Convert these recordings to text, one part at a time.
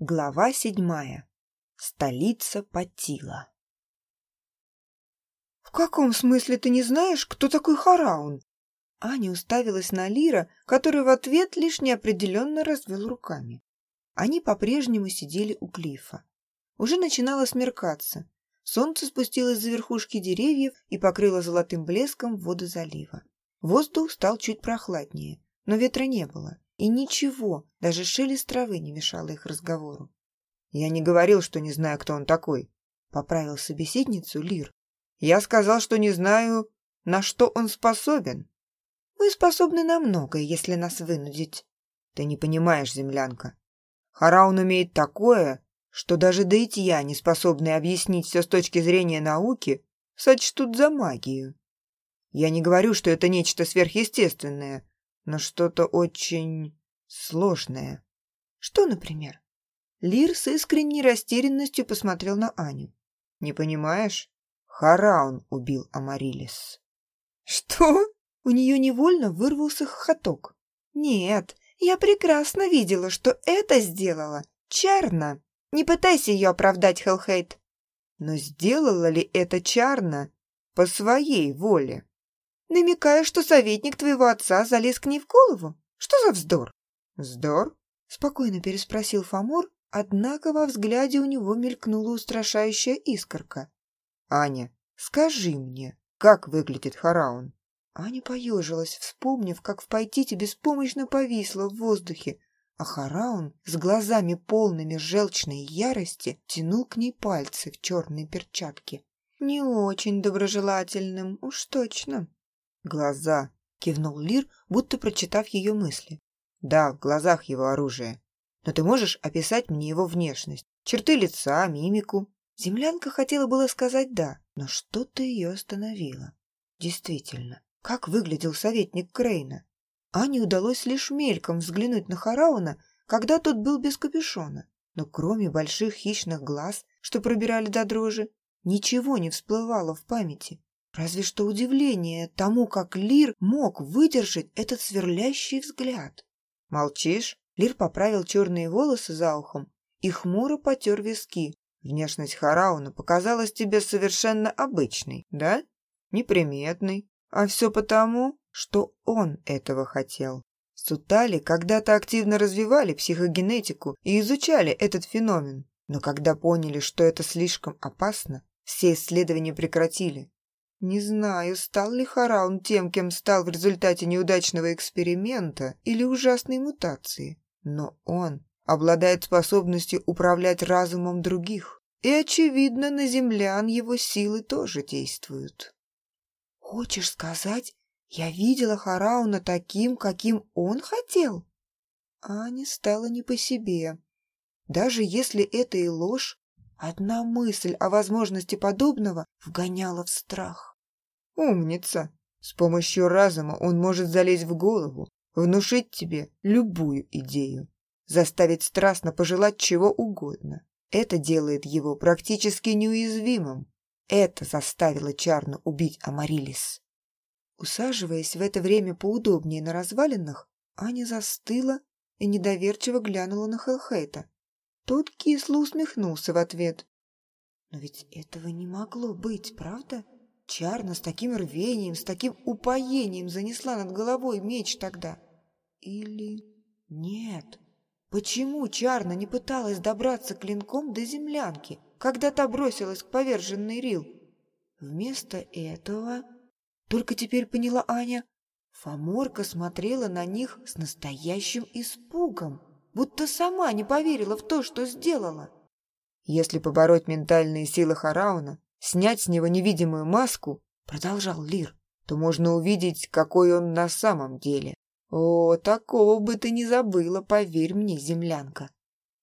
Глава седьмая. Столица Патила. «В каком смысле ты не знаешь, кто такой Хараун?» Аня уставилась на Лира, который в ответ лишь неопределенно развел руками. Они по-прежнему сидели у клифа. Уже начинало смеркаться. Солнце спустилось за верхушки деревьев и покрыло золотым блеском воды залива. Воздух стал чуть прохладнее, но ветра не было. И ничего, даже шелест травы не мешало их разговору. «Я не говорил, что не знаю, кто он такой», — поправил собеседницу Лир. «Я сказал, что не знаю, на что он способен». «Вы способны на многое, если нас вынудить». «Ты не понимаешь, землянка. Хараун умеет такое, что даже Дейтья, не способные объяснить все с точки зрения науки, сочтут за магию. Я не говорю, что это нечто сверхъестественное, но что-то очень сложное. Что, например? Лир с искренней растерянностью посмотрел на Аню. Не понимаешь? Хараун убил Амарилис. Что? У нее невольно вырвался хохоток. Нет, я прекрасно видела, что это сделала Чарна. Не пытайся ее оправдать, Хелхейт. Но сделала ли это Чарна по своей воле? Намекая, что советник твоего отца залез к ней в голову? Что за вздор?» «Вздор?» — спокойно переспросил Фомор, однако во взгляде у него мелькнула устрашающая искорка. «Аня, скажи мне, как выглядит Хараун?» Аня поежилась, вспомнив, как в Пайтите беспомощно повисла в воздухе, а Хараун с глазами полными желчной ярости тянул к ней пальцы в черной перчатке. «Не очень доброжелательным, уж точно». «Глаза», — кивнул Лир, будто прочитав ее мысли. «Да, в глазах его оружие. Но ты можешь описать мне его внешность? Черты лица, мимику?» Землянка хотела было сказать «да», но что-то ее остановило. Действительно, как выглядел советник Крейна? Ане удалось лишь мельком взглянуть на Харауна, когда тот был без капюшона. Но кроме больших хищных глаз, что пробирали до дрожи, ничего не всплывало в памяти. Разве что удивление тому, как Лир мог выдержать этот сверлящий взгляд. «Молчишь?» Лир поправил черные волосы за ухом и хмуро потер виски. «Внешность Харауна показалась тебе совершенно обычной, да? Неприметной. А все потому, что он этого хотел. Сутали когда-то активно развивали психогенетику и изучали этот феномен, но когда поняли, что это слишком опасно, все исследования прекратили. Не знаю, стал ли Хараун тем, кем стал в результате неудачного эксперимента или ужасной мутации, но он обладает способностью управлять разумом других, и, очевидно, на землян его силы тоже действуют. «Хочешь сказать, я видела Харауна таким, каким он хотел?» Ане стало не по себе. Даже если это и ложь, одна мысль о возможности подобного вгоняла в страх. Умница. С помощью разума он может залезть в голову, внушить тебе любую идею, заставить страстно пожелать чего угодно. Это делает его практически неуязвимым. Это заставило Чарну убить Амарилис. Усаживаясь в это время поудобнее на развалинах, Аня застыла и недоверчиво глянула на Хелхейта. Тот кисло усмехнулся в ответ. «Но ведь этого не могло быть, правда?» Чарна с таким рвением, с таким упоением занесла над головой меч тогда. Или нет? Почему Чарна не пыталась добраться клинком до землянки, когда та бросилась к поверженной Рил? Вместо этого... Только теперь поняла Аня. Фоморка смотрела на них с настоящим испугом, будто сама не поверила в то, что сделала. Если побороть ментальные силы Харауна, снять с него невидимую маску, продолжал Лир, то можно увидеть, какой он на самом деле. О, такого бы ты не забыла, поверь мне, землянка.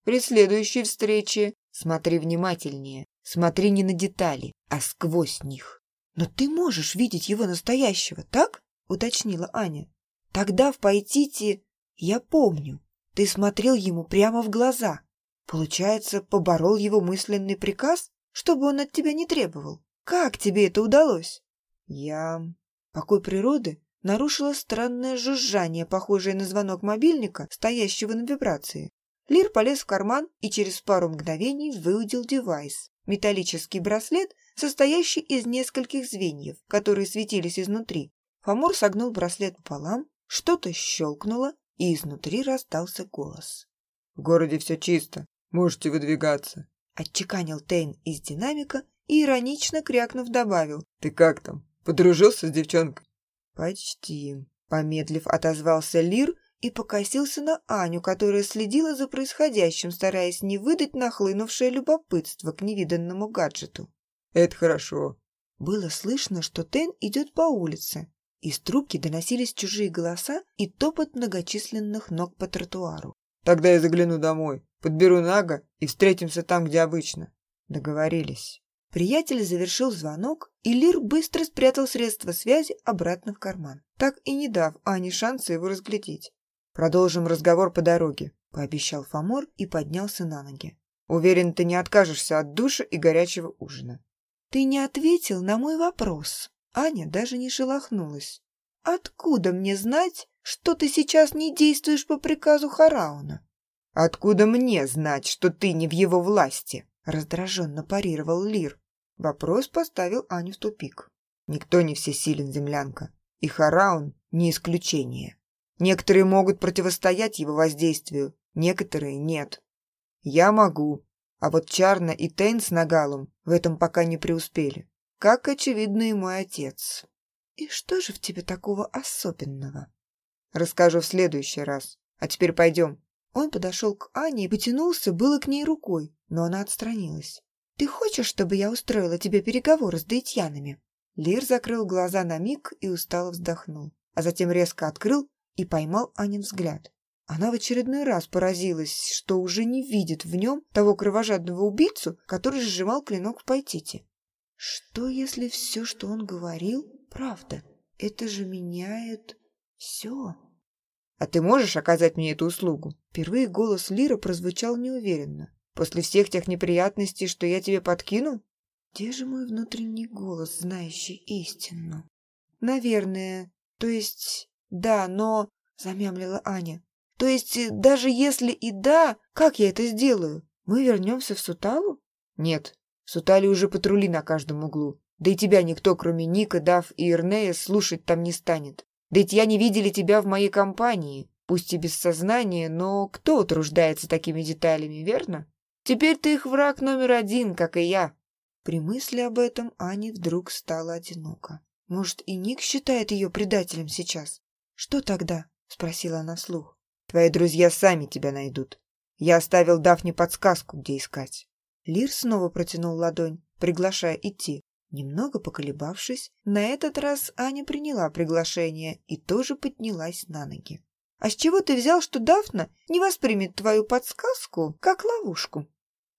При следующей встрече смотри внимательнее, смотри не на детали, а сквозь них. Но ты можешь видеть его настоящего, так? Уточнила Аня. Тогда в Пайтите, я помню, ты смотрел ему прямо в глаза. Получается, поборол его мысленный приказ? чтобы он от тебя не требовал. Как тебе это удалось?» «Я...» Покой природы нарушило странное жужжание, похожее на звонок мобильника, стоящего на вибрации. Лир полез в карман и через пару мгновений выудил девайс. Металлический браслет, состоящий из нескольких звеньев, которые светились изнутри. Фомор согнул браслет пополам, что-то щелкнуло, и изнутри раздался голос. «В городе все чисто, можете выдвигаться», — отчеканил Тейн из динамика и, иронично крякнув, добавил. «Ты как там? Подружился с девчонкой?» «Почти», — помедлив отозвался Лир и покосился на Аню, которая следила за происходящим, стараясь не выдать нахлынувшее любопытство к невиданному гаджету. «Это хорошо». Было слышно, что Тен идет по улице. Из трубки доносились чужие голоса и топот многочисленных ног по тротуару. «Тогда я загляну домой, подберу Нага и встретимся там, где обычно». Договорились. Приятель завершил звонок, и Лир быстро спрятал средства связи обратно в карман, так и не дав Ане шанса его разглядеть. «Продолжим разговор по дороге», — пообещал Фомор и поднялся на ноги. «Уверен, ты не откажешься от душа и горячего ужина». «Ты не ответил на мой вопрос». Аня даже не шелохнулась. «Откуда мне знать, что ты сейчас не действуешь по приказу Харауна?» «Откуда мне знать, что ты не в его власти?» раздраженно парировал Лир. Вопрос поставил Аню в тупик. Никто не всесилен, землянка. И Хараун не исключение. Некоторые могут противостоять его воздействию, некоторые нет. Я могу, а вот Чарна и Тейн с Нагалом в этом пока не преуспели. Как, очевидно, и мой отец. И что же в тебе такого особенного? Расскажу в следующий раз. А теперь пойдем. Он подошел к Ане и потянулся было к ней рукой, но она отстранилась. «Ты хочешь, чтобы я устроила тебе переговоры с дейтьянами?» Лир закрыл глаза на миг и устало вздохнул, а затем резко открыл и поймал Анин взгляд. Она в очередной раз поразилась, что уже не видит в нем того кровожадного убийцу, который сжимал клинок в пайтите. Что, если все, что он говорил, правда? Это же меняет все. «А ты можешь оказать мне эту услугу?» Впервые голос Лира прозвучал неуверенно. После всех тех неприятностей, что я тебе подкину? Где же мой внутренний голос, знающий истину? Наверное. То есть, да, но... Замямлила Аня. То есть, э, даже если и да, как я это сделаю? Мы вернемся в Суталу? Нет, в Сутале уже патрули на каждом углу. Да и тебя никто, кроме Ника, Дав и Ирнея, слушать там не станет. Да ведь я не видели тебя в моей компании. Пусть и без сознания, но кто утруждается такими деталями, верно? Теперь ты их враг номер один, как и я». При мысли об этом Ане вдруг стало одиноко. Может, и Ник считает ее предателем сейчас? «Что тогда?» — спросила она вслух. «Твои друзья сами тебя найдут. Я оставил Дафне подсказку, где искать». Лир снова протянул ладонь, приглашая идти. Немного поколебавшись, на этот раз Аня приняла приглашение и тоже поднялась на ноги. «А с чего ты взял, что Дафна не воспримет твою подсказку как ловушку?»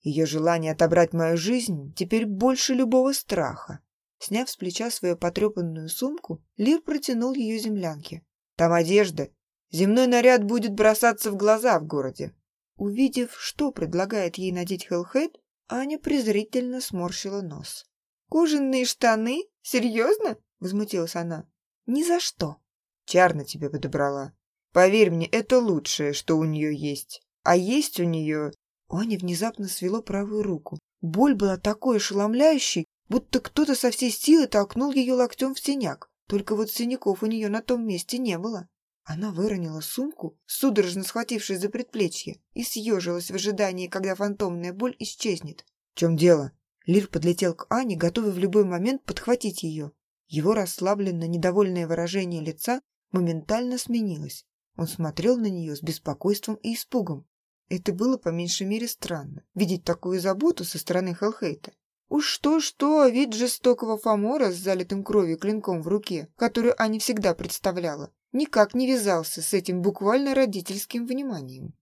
Ее желание отобрать мою жизнь теперь больше любого страха. Сняв с плеча свою потрепанную сумку, Лир протянул ее землянке. «Там одежда. Земной наряд будет бросаться в глаза в городе». Увидев, что предлагает ей надеть Хеллхейд, Аня презрительно сморщила нос. «Кожаные штаны? Серьезно?» — возмутилась она. «Ни за что». «Чарна тебе подобрала. Поверь мне, это лучшее, что у нее есть. А есть у нее у Ани внезапно свело правую руку. Боль была такой ошеломляющей, будто кто-то со всей силы толкнул ее локтем в синяк. Только вот синяков у нее на том месте не было. Она выронила сумку, судорожно схватившись за предплечье, и съежилась в ожидании, когда фантомная боль исчезнет. «В чем дело?» Лир подлетел к Ане, готовый в любой момент подхватить ее. Его расслабленное, недовольное выражение лица моментально сменилось. Он смотрел на нее с беспокойством и испугом. Это было по меньшей мере странно, видеть такую заботу со стороны Хелхейта. Уж что-что, вид жестокого Фомора с залитым кровью клинком в руке, которую Аня всегда представляла, никак не вязался с этим буквально родительским вниманием.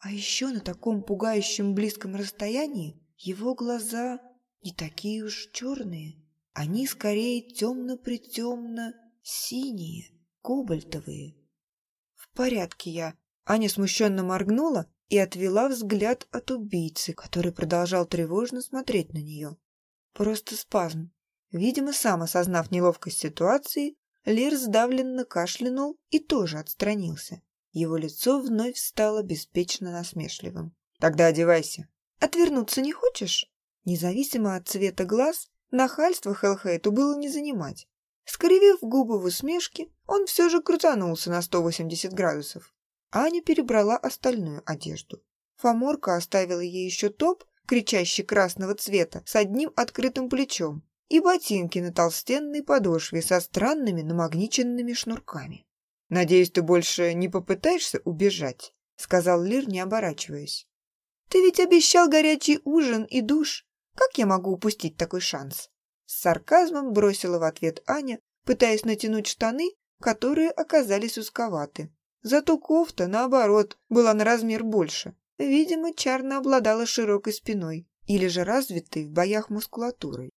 А еще на таком пугающем близком расстоянии его глаза не такие уж черные. Они скорее темно-притемно-синие, кобальтовые. В порядке я. Аня смущенно моргнула и отвела взгляд от убийцы, который продолжал тревожно смотреть на нее. Просто спазм. Видимо, сам осознав неловкость ситуации, Лир сдавленно кашлянул и тоже отстранился. Его лицо вновь стало беспечно насмешливым. «Тогда одевайся». «Отвернуться не хочешь?» Независимо от цвета глаз, нахальство Хелхейту было не занимать. Скривив губы в усмешке, он все же крутанулся на 180 градусов. Аня перебрала остальную одежду. Фоморка оставила ей еще топ, кричащий красного цвета, с одним открытым плечом, и ботинки на толстенной подошве со странными намагниченными шнурками. «Надеюсь, ты больше не попытаешься убежать?» — сказал Лир, не оборачиваясь. «Ты ведь обещал горячий ужин и душ. Как я могу упустить такой шанс?» С сарказмом бросила в ответ Аня, пытаясь натянуть штаны, которые оказались узковаты. Зато кофта, наоборот, была на размер больше. Видимо, Чарна обладала широкой спиной или же развитой в боях мускулатурой.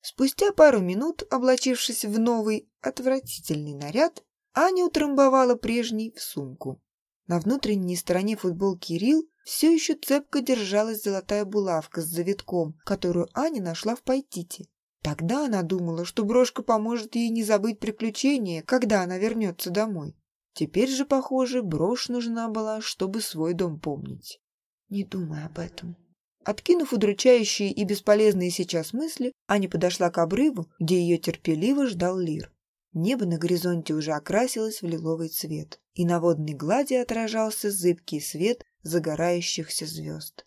Спустя пару минут, облачившись в новый, отвратительный наряд, Аня утрамбовала прежний в сумку. На внутренней стороне футболки Рил все еще цепко держалась золотая булавка с завитком, которую Аня нашла в Пайтите. Тогда она думала, что брошка поможет ей не забыть приключения, когда она вернется домой. Теперь же, похоже, брошь нужна была, чтобы свой дом помнить. Не думай об этом. Откинув удручающие и бесполезные сейчас мысли, Аня подошла к обрыву, где ее терпеливо ждал Лир. Небо на горизонте уже окрасилось в лиловый цвет, и на водной глади отражался зыбкий свет загорающихся звезд.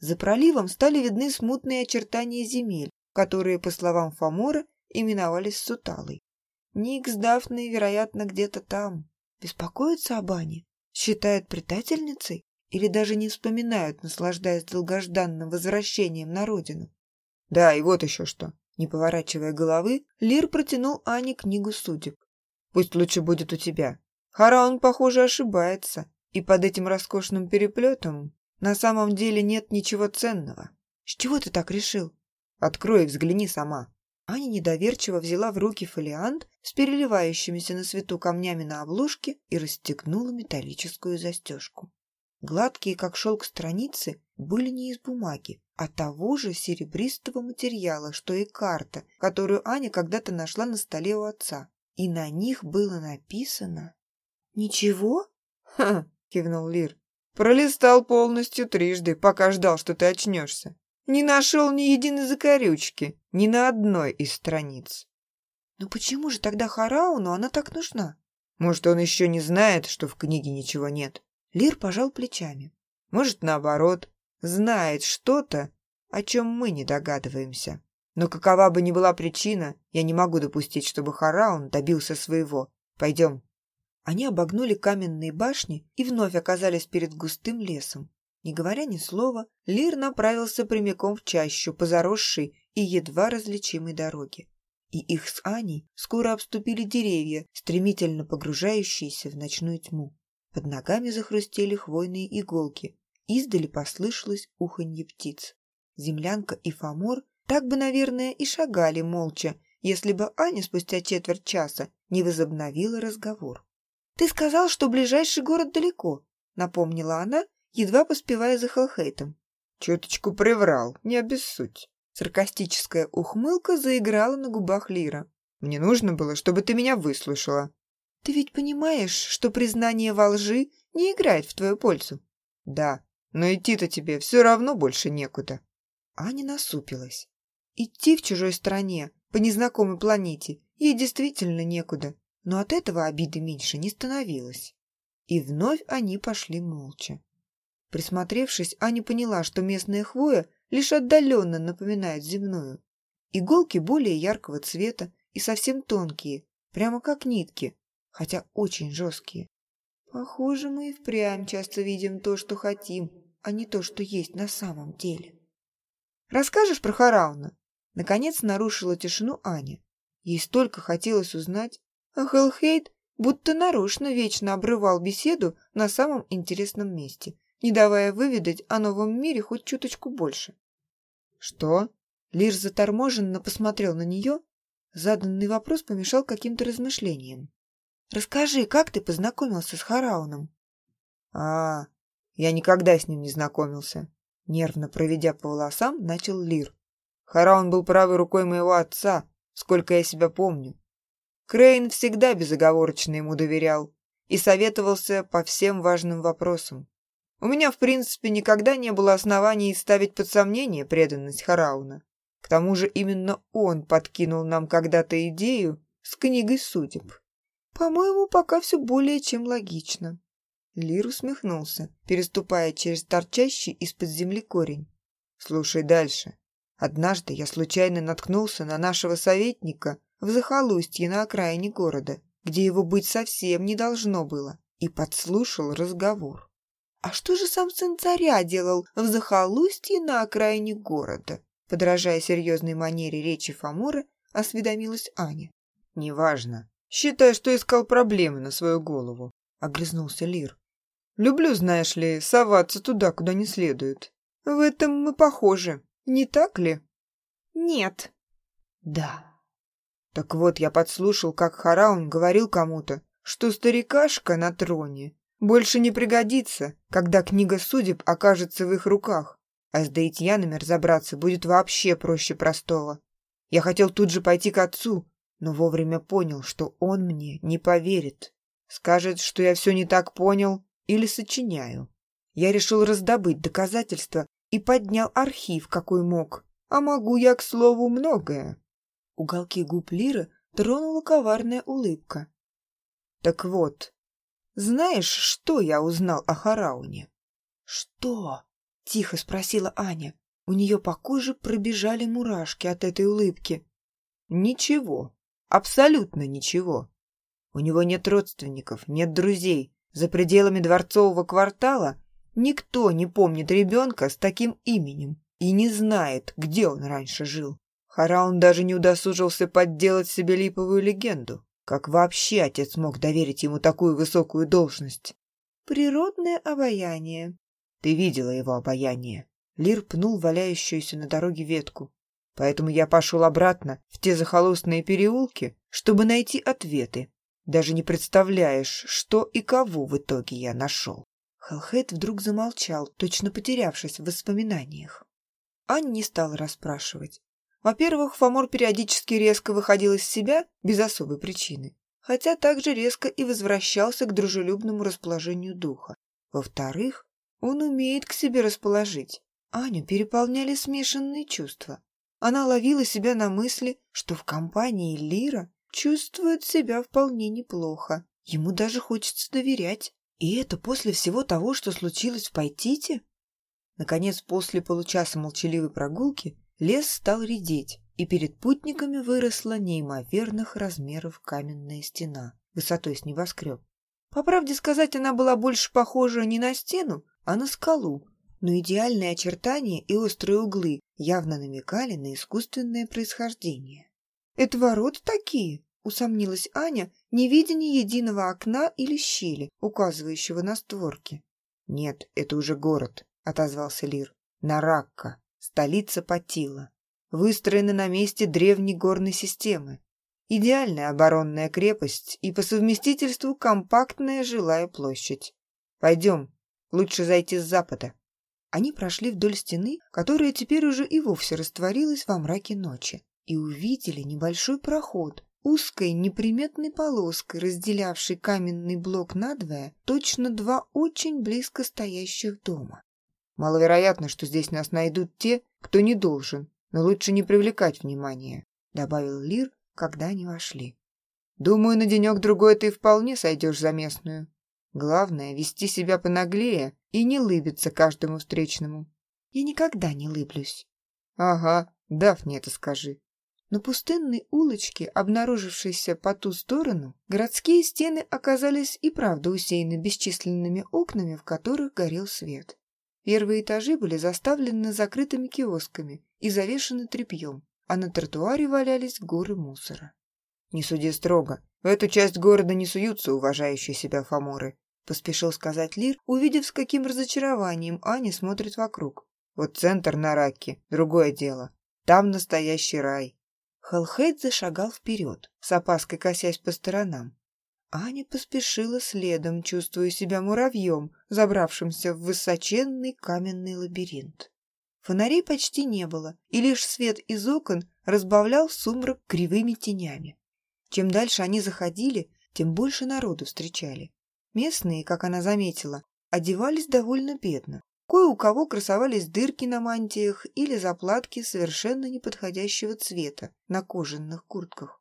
За проливом стали видны смутные очертания земель, которые, по словам Фомора, именовались Суталой. Ник с Дафной, вероятно, где-то там. Беспокоятся об Ане? Считают предательницей? Или даже не вспоминают, наслаждаясь долгожданным возвращением на родину? Да, и вот еще что. Не поворачивая головы, Лир протянул Ане книгу судеб. Пусть лучше будет у тебя. Хараун, похоже, ошибается. И под этим роскошным переплетом на самом деле нет ничего ценного. С чего ты так решил? Открой и взгляни сама». Аня недоверчиво взяла в руки фолиант с переливающимися на свету камнями на обложке и расстегнула металлическую застежку. Гладкие, как шелк страницы, были не из бумаги, а того же серебристого материала, что и карта, которую Аня когда-то нашла на столе у отца. И на них было написано... «Ничего?» «Ха!» — кивнул Лир. «Пролистал полностью трижды, пока ждал, что ты очнешься. Не нашел ни единой закорючки, ни на одной из страниц. Но почему же тогда Харауну она так нужна? Может, он еще не знает, что в книге ничего нет? Лир пожал плечами. Может, наоборот, знает что-то, о чем мы не догадываемся. Но какова бы ни была причина, я не могу допустить, чтобы Хараун добился своего. Пойдем. Они обогнули каменные башни и вновь оказались перед густым лесом. Не говоря ни слова, Лир направился прямиком в чащу по заросшей и едва различимой дороге. И их с Аней скоро обступили деревья, стремительно погружающиеся в ночную тьму. Под ногами захрустели хвойные иголки. Издали послышалось уханье птиц. Землянка и Фомор так бы, наверное, и шагали молча, если бы Аня спустя четверть часа не возобновила разговор. «Ты сказал, что ближайший город далеко», — напомнила она едва поспевая за Хелхейтом. «Чуточку приврал, не обессудь». Саркастическая ухмылка заиграла на губах Лира. «Мне нужно было, чтобы ты меня выслушала». «Ты ведь понимаешь, что признание во лжи не играет в твою пользу?» «Да, но идти-то тебе все равно больше некуда». Аня насупилась. Идти в чужой стране, по незнакомой планете, ей действительно некуда, но от этого обиды меньше не становилось. И вновь они пошли молча. Присмотревшись, Аня поняла, что местная хвоя лишь отдаленно напоминает земную. Иголки более яркого цвета и совсем тонкие, прямо как нитки, хотя очень жесткие. Похоже, мы и впрямь часто видим то, что хотим, а не то, что есть на самом деле. «Расскажешь про Харауна?» Наконец нарушила тишину Аня. Ей столько хотелось узнать, а Хелхейт будто нарочно вечно обрывал беседу на самом интересном месте не давая выведать о новом мире хоть чуточку больше. «Что?» Лишь заторможенно посмотрел на нее. Заданный вопрос помешал каким-то размышлениям. «Расскажи, как ты познакомился с Харауном?» «А, я никогда с ним не знакомился», — нервно проведя по волосам, начал Лир. «Хараун был правой рукой моего отца, сколько я себя помню. Крейн всегда безоговорочно ему доверял, и советовался по всем важным вопросам. У меня, в принципе, никогда не было оснований ставить под сомнение преданность Харауна. К тому же именно он подкинул нам когда-то идею с книгой судеб. По-моему, пока все более чем логично. Лир усмехнулся, переступая через торчащий из-под земли корень. «Слушай дальше. Однажды я случайно наткнулся на нашего советника в захолустье на окраине города, где его быть совсем не должно было, и подслушал разговор. «А что же сам сын царя делал в захолустье на окраине города?» Подражая серьезной манере речи Фомора, осведомилась Аня. «Неважно. Считай, что искал проблемы на свою голову», — огрызнулся Лир. «Люблю, знаешь ли, соваться туда, куда не следует. В этом мы похожи, не так ли?» «Нет». «Да». Так вот, я подслушал, как Хараун говорил кому-то, что старикашка на троне больше не пригодится, когда книга судеб окажется в их руках, а с Даитьянами разобраться будет вообще проще простого. Я хотел тут же пойти к отцу, но вовремя понял, что он мне не поверит. Скажет, что я все не так понял или сочиняю. Я решил раздобыть доказательства и поднял архив, какой мог. А могу я, к слову, многое. Уголки губ Лиры тронула коварная улыбка. Так вот, знаешь, что я узнал о Харауне? Что? — тихо спросила Аня. У нее по коже пробежали мурашки от этой улыбки. «Ничего. Абсолютно ничего. У него нет родственников, нет друзей. За пределами дворцового квартала никто не помнит ребенка с таким именем и не знает, где он раньше жил. Хараун даже не удосужился подделать себе липовую легенду. Как вообще отец мог доверить ему такую высокую должность? Природное обаяние, ты видела его обаяние. Лир пнул валяющуюся на дороге ветку. Поэтому я пошел обратно в те захолустные переулки, чтобы найти ответы. Даже не представляешь, что и кого в итоге я нашел. Халхет вдруг замолчал, точно потерявшись в воспоминаниях. Ань не стала расспрашивать. Во-первых, Фомор периодически резко выходил из себя без особой причины, хотя также резко и возвращался к дружелюбному расположению духа. Во-вторых, он умеет к себе расположить. Аню переполняли смешанные чувства. Она ловила себя на мысли, что в компании Лира чувствует себя вполне неплохо. Ему даже хочется доверять. И это после всего того, что случилось в Пайтите? Наконец, после получаса молчаливой прогулки, лес стал редеть, и перед путниками выросла неимоверных размеров каменная стена, высотой с небоскреб. По правде сказать, она была больше похожа не на стену, а на скалу, но идеальные очертания и острые углы явно намекали на искусственное происхождение. «Это ворота такие?» — усомнилась Аня, не видя ни единого окна или щели, указывающего на створки. «Нет, это уже город», — отозвался Лир. «Наракка, столица Патила, выстроена на месте древней горной системы. Идеальная оборонная крепость и по совместительству компактная жилая площадь. Пойдем, Лучше зайти с запада. Они прошли вдоль стены, которая теперь уже и вовсе растворилась во мраке ночи, и увидели небольшой проход, узкой неприметной полоской, разделявшей каменный блок надвое, точно два очень близко стоящих дома. «Маловероятно, что здесь нас найдут те, кто не должен, но лучше не привлекать внимания», добавил Лир, когда они вошли. «Думаю, на денек-другой ты вполне сойдешь за местную. Главное — вести себя понаглее и не лыбиться каждому встречному. Я никогда не лыблюсь. Ага, Дафне это скажи. На пустынной улочке, обнаружившейся по ту сторону, городские стены оказались и правда усеяны бесчисленными окнами, в которых горел свет. Первые этажи были заставлены закрытыми киосками и завешены тряпьем, а на тротуаре валялись горы мусора. «Не суди строго. В эту часть города не суются уважающие себя фаморы. — поспешил сказать Лир, увидев, с каким разочарованием Аня смотрит вокруг. «Вот центр на раке, другое дело. Там настоящий рай». Халхейд зашагал вперед, с опаской косясь по сторонам. Аня поспешила следом, чувствуя себя муравьем, забравшимся в высоченный каменный лабиринт. Фонарей почти не было, и лишь свет из окон разбавлял сумрак кривыми тенями. Чем дальше они заходили, тем больше народу встречали. Местные, как она заметила, одевались довольно бедно. Кое у кого красовались дырки на мантиях или заплатки совершенно неподходящего цвета на кожаных куртках.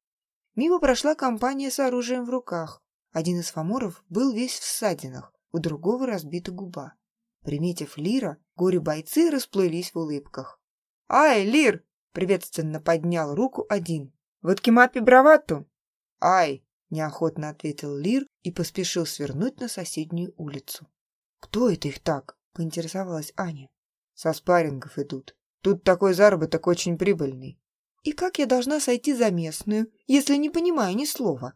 Мимо прошла компания с оружием в руках. Один из фаморов был весь в ссадинах, у другого разбита губа. Приметив Лира, горе-бойцы расплылись в улыбках. «Ай, Лир!» — приветственно поднял руку один. «Вот кемапи бравату!» «Ай!» — неохотно ответил Лир и поспешил свернуть на соседнюю улицу. «Кто это их так?» — поинтересовалась Аня. «Со спаррингов идут. Тут такой заработок очень прибыльный». «И как я должна сойти за местную, если не понимаю ни слова?»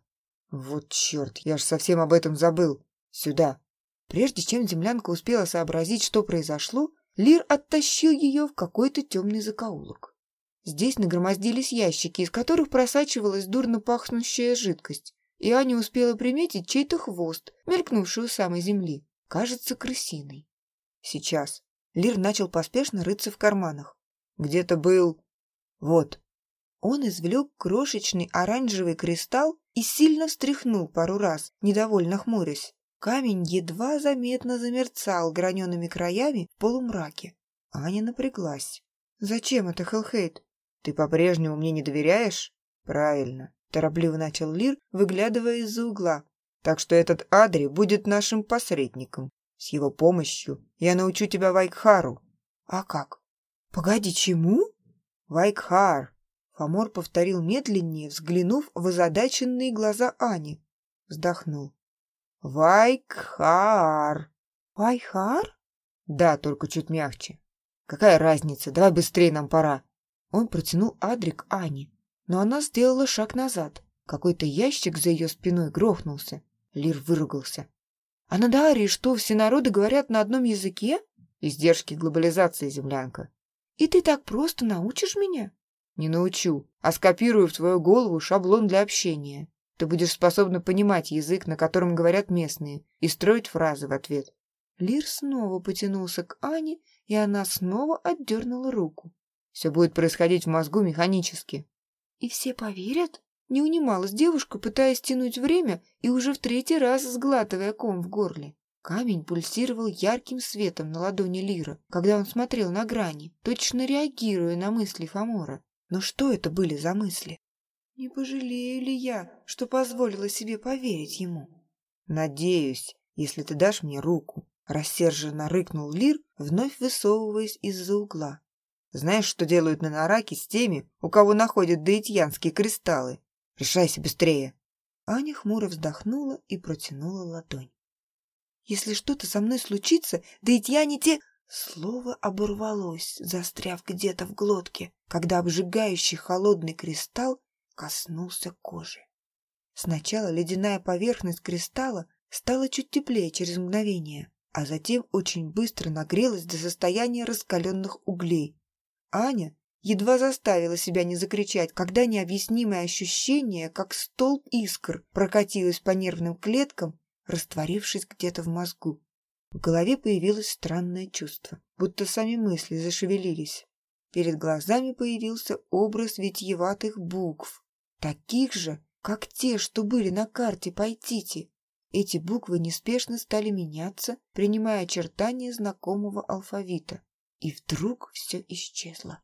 «Вот черт, я ж совсем об этом забыл. Сюда». Прежде чем землянка успела сообразить, что произошло, Лир оттащил ее в какой-то темный закоулок. Здесь нагромоздились ящики, из которых просачивалась дурно пахнущая жидкость, и Аня успела приметить чей-то хвост, мелькнувший у самой земли. Кажется, крысиный. Сейчас. Лир начал поспешно рыться в карманах. Где-то был... Вот. Он извлек крошечный оранжевый кристалл и сильно встряхнул пару раз, недовольно хмурясь. Камень едва заметно замерцал гранеными краями в полумраке. Аня напряглась. «Зачем это, Хелхейт? Ты по-прежнему мне не доверяешь?» «Правильно», — торопливо начал Лир, выглядывая из-за угла. «Так что этот Адри будет нашим посредником. С его помощью я научу тебя Вайкхару». «А как? Погоди, чему?» «Вайкхар», — Фомор повторил медленнее, взглянув в озадаченные глаза Ани. Вздохнул. Вайкхар. Вайхар? Да, только чуть мягче. Какая разница? Давай быстрее, нам пора. Он протянул адрик Ани, но она сделала шаг назад. Какой-то ящик за ее спиной грохнулся. Лир выругался. А на Дарии что, все народы говорят на одном языке? Издержки глобализации, землянка. И ты так просто научишь меня? Не научу, а скопирую в твою голову шаблон для общения. Ты будешь способна понимать язык, на котором говорят местные, и строить фразы в ответ. Лир снова потянулся к Ане, и она снова отдернула руку. Все будет происходить в мозгу механически. И все поверят? Не унималась девушка, пытаясь тянуть время и уже в третий раз сглатывая ком в горле. Камень пульсировал ярким светом на ладони Лира, когда он смотрел на грани, точно реагируя на мысли Фомора. Но что это были за мысли? Не пожалею ли я, что позволила себе поверить ему? Надеюсь, если ты дашь мне руку, рассерженно рыкнул Лир, вновь высовываясь из-за угла. Знаешь, что делают на Нараке с теми, у кого находят даитьянские кристаллы? Решайся быстрее. Аня хмуро вздохнула и протянула ладонь. Если что-то со мной случится, даитьяне те... Слово оборвалось, застряв где-то в глотке, когда обжигающий холодный кристалл коснулся кожи. Сначала ледяная поверхность кристалла стала чуть теплее через мгновение, а затем очень быстро нагрелась до состояния раскаленных углей. Аня едва заставила себя не закричать, когда необъяснимое ощущение, как столб искр, прокатилось по нервным клеткам, растворившись где-то в мозгу. В голове появилось странное чувство, будто сами мысли зашевелились. Перед глазами появился образ витьеватых букв, Таких же, как те, что были на карте Пайтити. Эти буквы неспешно стали меняться, принимая очертания знакомого алфавита. И вдруг все исчезло.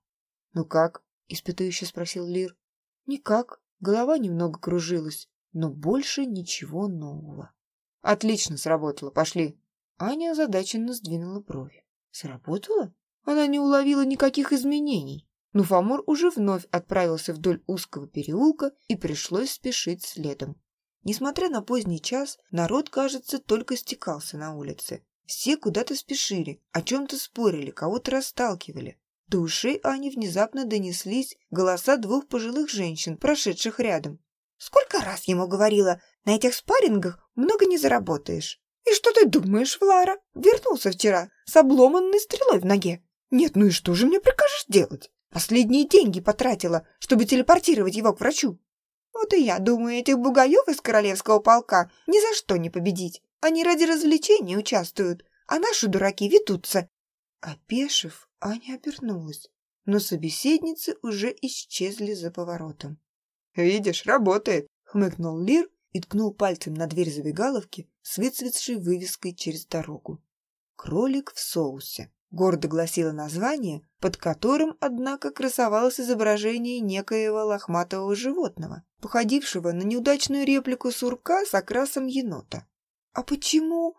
«Ну как?» — испытующе спросил Лир. «Никак. Голова немного кружилась, но больше ничего нового». «Отлично сработало. Пошли». Аня озадаченно сдвинула брови. «Сработало?» Она не уловила никаких изменений но Фомор уже вновь отправился вдоль узкого переулка и пришлось спешить следом. Несмотря на поздний час, народ, кажется, только стекался на улице. Все куда-то спешили, о чем-то спорили, кого-то расталкивали. До ушей Ани внезапно донеслись голоса двух пожилых женщин, прошедших рядом. «Сколько раз ему говорила, на этих спаррингах много не заработаешь. И что ты думаешь, Влара? Вернулся вчера с обломанной стрелой в ноге. Нет, ну и что же мне прикажешь делать? Последние деньги потратила, чтобы телепортировать его к врачу. Вот и я думаю, этих бугаев из королевского полка ни за что не победить. Они ради развлечения участвуют, а наши дураки ведутся. Опешив, Аня обернулась, но собеседницы уже исчезли за поворотом. «Видишь, работает», — хмыкнул Лир и ткнул пальцем на дверь забегаловки с выцветшей вывеской через дорогу. «Кролик в соусе», — гордо гласило название, под которым, однако, красовалось изображение некоего лохматого животного, походившего на неудачную реплику сурка с окрасом енота. «А почему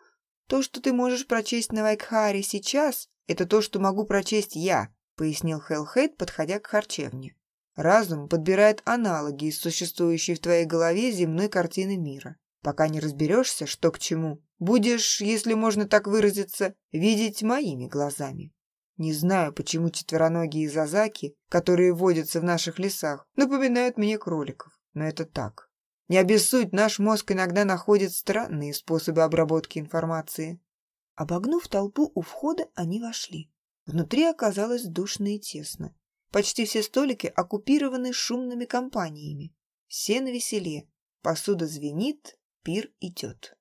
то, что ты можешь прочесть на Вайкхаре сейчас, это то, что могу прочесть я», — пояснил Хеллхейд, подходя к харчевне. «Разум подбирает аналоги из существующей в твоей голове земной картины мира. Пока не разберешься, что к чему, будешь, если можно так выразиться, видеть моими глазами. Не знаю, почему четвероногие зазаки, которые водятся в наших лесах, напоминают мне кроликов, но это так. Не обессудь, наш мозг иногда находит странные способы обработки информации. Обогнув толпу у входа, они вошли. Внутри оказалось душно и тесно. Почти все столики оккупированы шумными компаниями. Все на веселе. Посуда звенит, пир идет.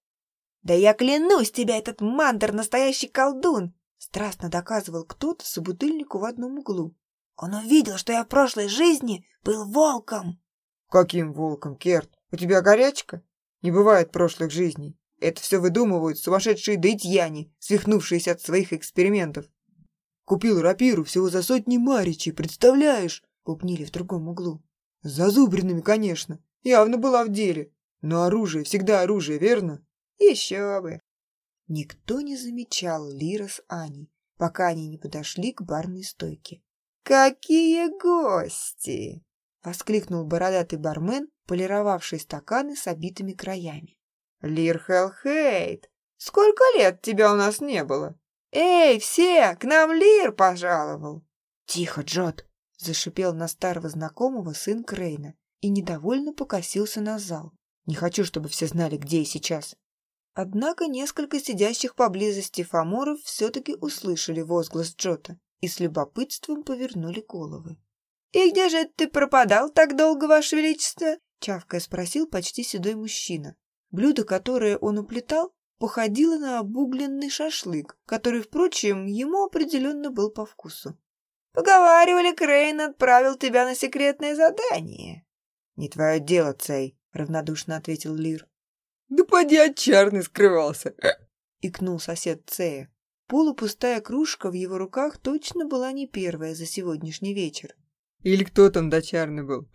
«Да я клянусь тебя, этот мандр настоящий колдун!» Страстно доказывал кто-то собутыльнику в одном углу. «Он увидел, что я в прошлой жизни был волком!» «Каким волком, Керт? У тебя горячка? Не бывает прошлых жизней. Это все выдумывают сумасшедшие дейтьяне, свихнувшиеся от своих экспериментов. Купил рапиру всего за сотни маричей, представляешь? Пупнили в другом углу. С зазубринами, конечно. Явно была в деле. Но оружие всегда оружие, верно? Еще бы. Никто не замечал Лира с Аней, пока они не подошли к барной стойке. «Какие гости!» — воскликнул бородатый бармен, полировавший стаканы с обитыми краями. «Лир Хелхейт, сколько лет тебя у нас не было? Эй, все, к нам Лир пожаловал!» «Тихо, Джот!» — зашипел на старого знакомого сын Крейна и недовольно покосился на зал. «Не хочу, чтобы все знали, где я сейчас». Однако несколько сидящих поблизости фаморов все-таки услышали возглас Джота и с любопытством повернули головы. «И где же ты пропадал так долго, Ваше Величество?» — чавкая спросил почти седой мужчина. Блюдо, которое он уплетал, походило на обугленный шашлык, который, впрочем, ему определенно был по вкусу. «Поговаривали, Крейн отправил тебя на секретное задание». «Не твое дело, Цей», — равнодушно ответил Лир. «Да поди от чарный скрывался», — икнул сосед Цея. Полупустая кружка в его руках точно была не первая за сегодняшний вечер. «Или кто там дочарный был?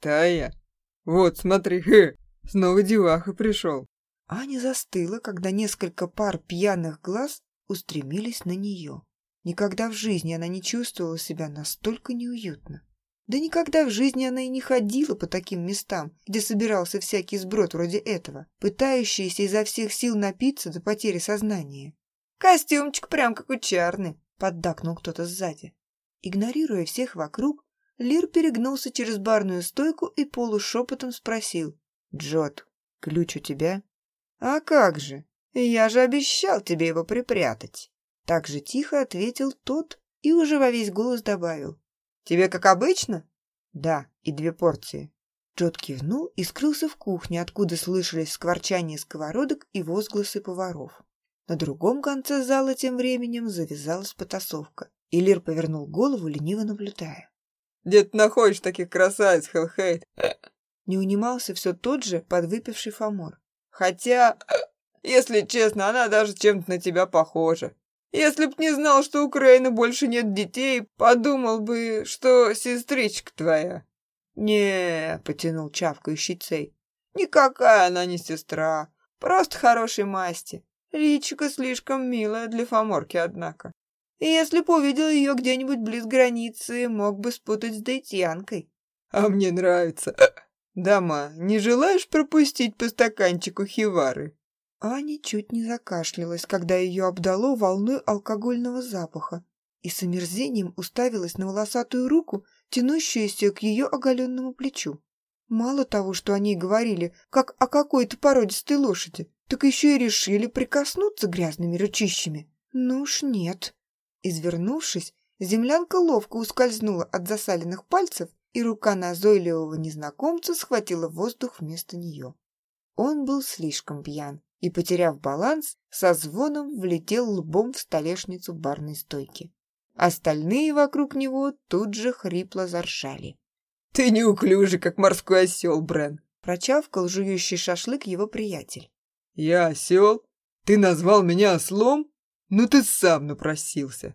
Тая. Вот, смотри, хе, снова деваха пришел». Аня застыла, когда несколько пар пьяных глаз устремились на нее. Никогда в жизни она не чувствовала себя настолько неуютно. Да никогда в жизни она и не ходила по таким местам, где собирался всякий сброд вроде этого, пытающийся изо всех сил напиться до потери сознания. «Костюмчик прям как у Чарны», — поддакнул кто-то сзади. Игнорируя всех вокруг, Лир перегнулся через барную стойку и полушепотом спросил. «Джот, ключ у тебя?» «А как же? Я же обещал тебе его припрятать!» Так же тихо ответил тот и уже во весь голос добавил. «Тебе как обычно?» «Да, и две порции». Джот кивнул и скрылся в кухне, откуда слышались скворчание сковородок и возгласы поваров. На другом конце зала тем временем завязалась потасовка, и Лир повернул голову, лениво наблюдая. «Где ты находишь таких красавиц, Хелхейт?» Не унимался все тот же подвыпивший Фомор. «Хотя, если честно, она даже чем-то на тебя похожа. Если б не знал, что у Крейна больше нет детей, подумал бы, что сестричка твоя. Не, потянул чавкающий цей. Никакая она не сестра, просто хорошей масти. Личико слишком милая для фоморки, однако. И если б увидел ее где-нибудь близ границы, мог бы спутать с Дейтьянкой. А мне нравится. Дама, не желаешь пропустить по стаканчику хивары? Аня чуть не закашлялась, когда ее обдало волной алкогольного запаха, и с омерзением уставилась на волосатую руку, тянущуюся к ее оголенному плечу. Мало того, что они говорили, как о какой-то породистой лошади, так еще и решили прикоснуться грязными ручищами. Ну уж нет. Извернувшись, землянка ловко ускользнула от засаленных пальцев, и рука назойливого незнакомца схватила воздух вместо нее. Он был слишком пьян, и, потеряв баланс, со звоном влетел лбом в столешницу барной стойки. Остальные вокруг него тут же хрипло заржали. «Ты неуклюжий, как морской осел, Брен. Прочавкал жующий шашлык его приятель. «Я осел? Ты назвал меня ослом? Ну ты сам напросился!»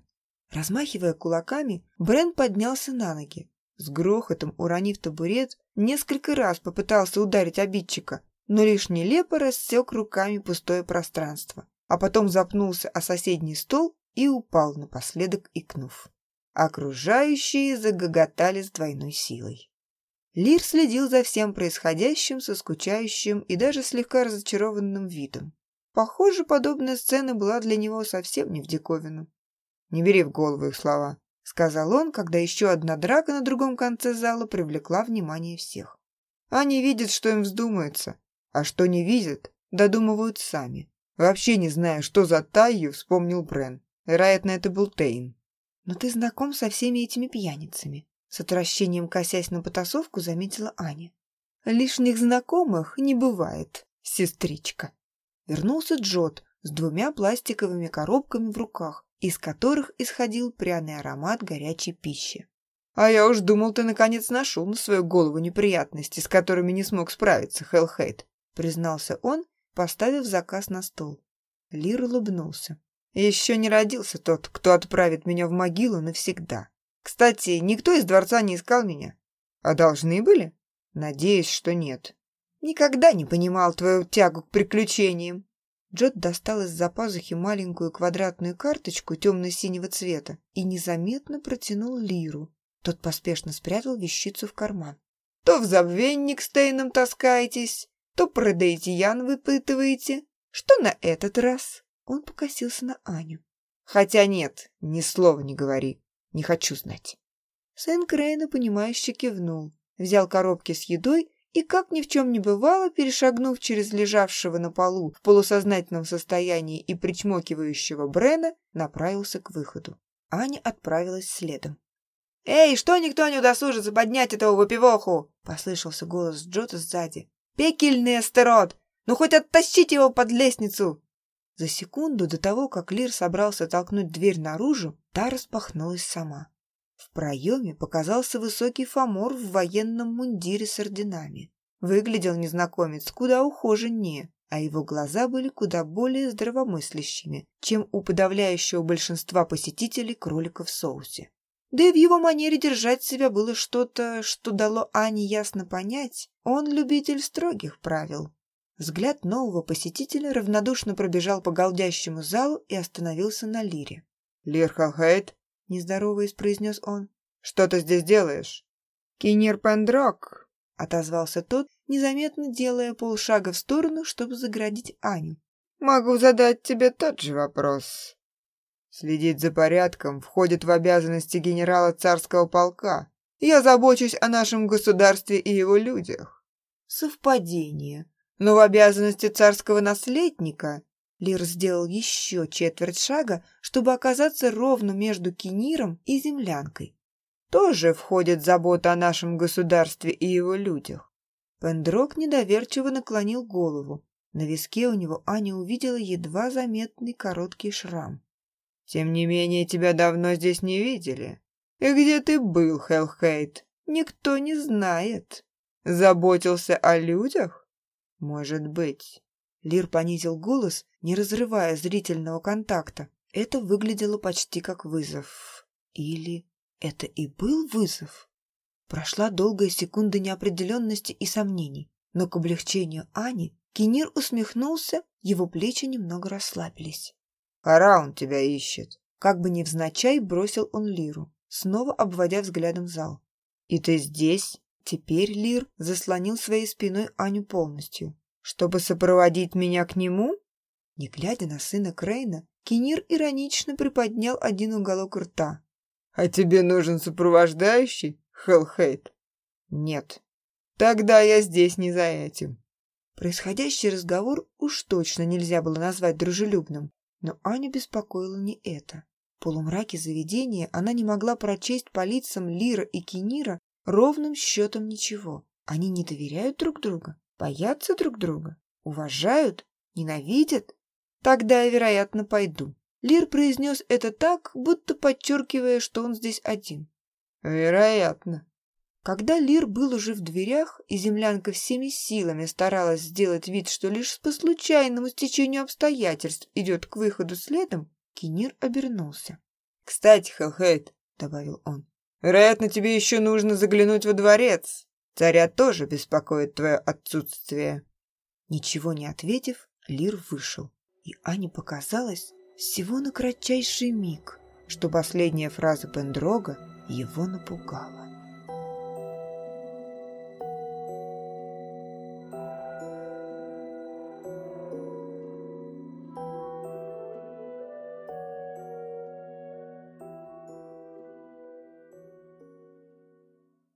Размахивая кулаками, Брен поднялся на ноги. С грохотом уронив табурет, несколько раз попытался ударить обидчика, но лишь нелепо рассек руками пустое пространство, а потом запнулся о соседний стол и упал напоследок, икнув. Окружающие загоготали с двойной силой. Лир следил за всем происходящим со скучающим и даже слегка разочарованным видом. Похоже, подобная сцена была для него совсем не в диковину. «Не бери в голову их слова», — сказал он, когда еще одна драка на другом конце зала привлекла внимание всех. «Они видят, что им вздумается, а что не видят, додумывают сами. Вообще не зная, что за Тайю, вспомнил Брен. Вероятно, это был Тейн. «Но ты знаком со всеми этими пьяницами», — с отвращением косясь на потасовку, заметила Аня. «Лишних знакомых не бывает, сестричка». Вернулся Джот с двумя пластиковыми коробками в руках, из которых исходил пряный аромат горячей пищи. «А я уж думал, ты наконец нашел на свою голову неприятности, с которыми не смог справиться, Хеллхейт», признался он, поставив заказ на стол. Лир улыбнулся. Еще не родился тот, кто отправит меня в могилу навсегда. Кстати, никто из дворца не искал меня. А должны были? Надеюсь, что нет. Никогда не понимал твою тягу к приключениям. Джот достал из-за пазухи маленькую квадратную карточку темно-синего цвета и незаметно протянул Лиру. Тот поспешно спрятал вещицу в карман. «То в забвенник с Тейном таскаетесь, то про Дейтиян выпытываете. Что на этот раз?» Он покосился на Аню. «Хотя нет, ни слова не говори. Не хочу знать». Сэн Крейна, понимающе кивнул, взял коробки с едой и, как ни в чем не бывало, перешагнув через лежавшего на полу в полусознательном состоянии и причмокивающего Брена, направился к выходу. Аня отправилась следом. «Эй, что никто не удосужится поднять этого выпивоху?» — послышался голос Джота сзади. «Пекельный Астарот! Ну хоть оттащите его под лестницу!» За секунду до того, как Лир собрался толкнуть дверь наружу, та распахнулась сама. В проеме показался высокий фомор в военном мундире с орденами. Выглядел незнакомец куда ухоженнее, а его глаза были куда более здравомыслящими, чем у подавляющего большинства посетителей кролика в соусе. Да и в его манере держать себя было что-то, что дало Ане ясно понять, он любитель строгих правил. Взгляд нового посетителя равнодушно пробежал по голдящему залу и остановился на Лире. «Лир Халхейт?» — нездороваясь, произнес он. «Что ты здесь делаешь?» «Кинер Пендрок», — отозвался тот, незаметно делая полшага в сторону, чтобы заградить Аню. «Могу задать тебе тот же вопрос». «Следить за порядком входит в обязанности генерала царского полка. Я забочусь о нашем государстве и его людях». «Совпадение», но в обязанности царского наследника Лир сделал еще четверть шага, чтобы оказаться ровно между Кениром и землянкой. Тоже входит забота о нашем государстве и его людях. Пендрок недоверчиво наклонил голову. На виске у него Аня увидела едва заметный короткий шрам. «Тем не менее, тебя давно здесь не видели. И где ты был, Хелхейт? Никто не знает. Заботился о людях?» «Может быть». Лир понизил голос, не разрывая зрительного контакта. Это выглядело почти как вызов. Или это и был вызов? Прошла долгая секунда неопределенности и сомнений, но к облегчению Ани Кенир усмехнулся, его плечи немного расслабились. «Хараун тебя ищет!» Как бы невзначай бросил он Лиру, снова обводя взглядом зал. «И ты здесь?» Теперь Лир заслонил своей спиной Аню полностью. «Чтобы сопроводить меня к нему?» Не глядя на сына Крейна, Кенир иронично приподнял один уголок рта. «А тебе нужен сопровождающий, Хелхейт?» «Нет». «Тогда я здесь не за этим». Происходящий разговор уж точно нельзя было назвать дружелюбным, но Аню беспокоило не это. В полумраке заведения она не могла прочесть по лицам Лира и Кенира Ровным счетом ничего. Они не доверяют друг другу, боятся друг друга, уважают, ненавидят. Тогда я, вероятно, пойду. Лир произнес это так, будто подчеркивая, что он здесь один. Вероятно. Когда Лир был уже в дверях, и землянка всеми силами старалась сделать вид, что лишь по случайному стечению обстоятельств идет к выходу следом, Кинир обернулся. «Кстати, Хелхейт», — добавил он, — «вероятно, тебе еще нужно заглянуть во дворец. Царя тоже беспокоит твое отсутствие». Ничего не ответив, Лир вышел, и Ане показалось всего на кратчайший миг, что последняя фраза Пендрога его напугала.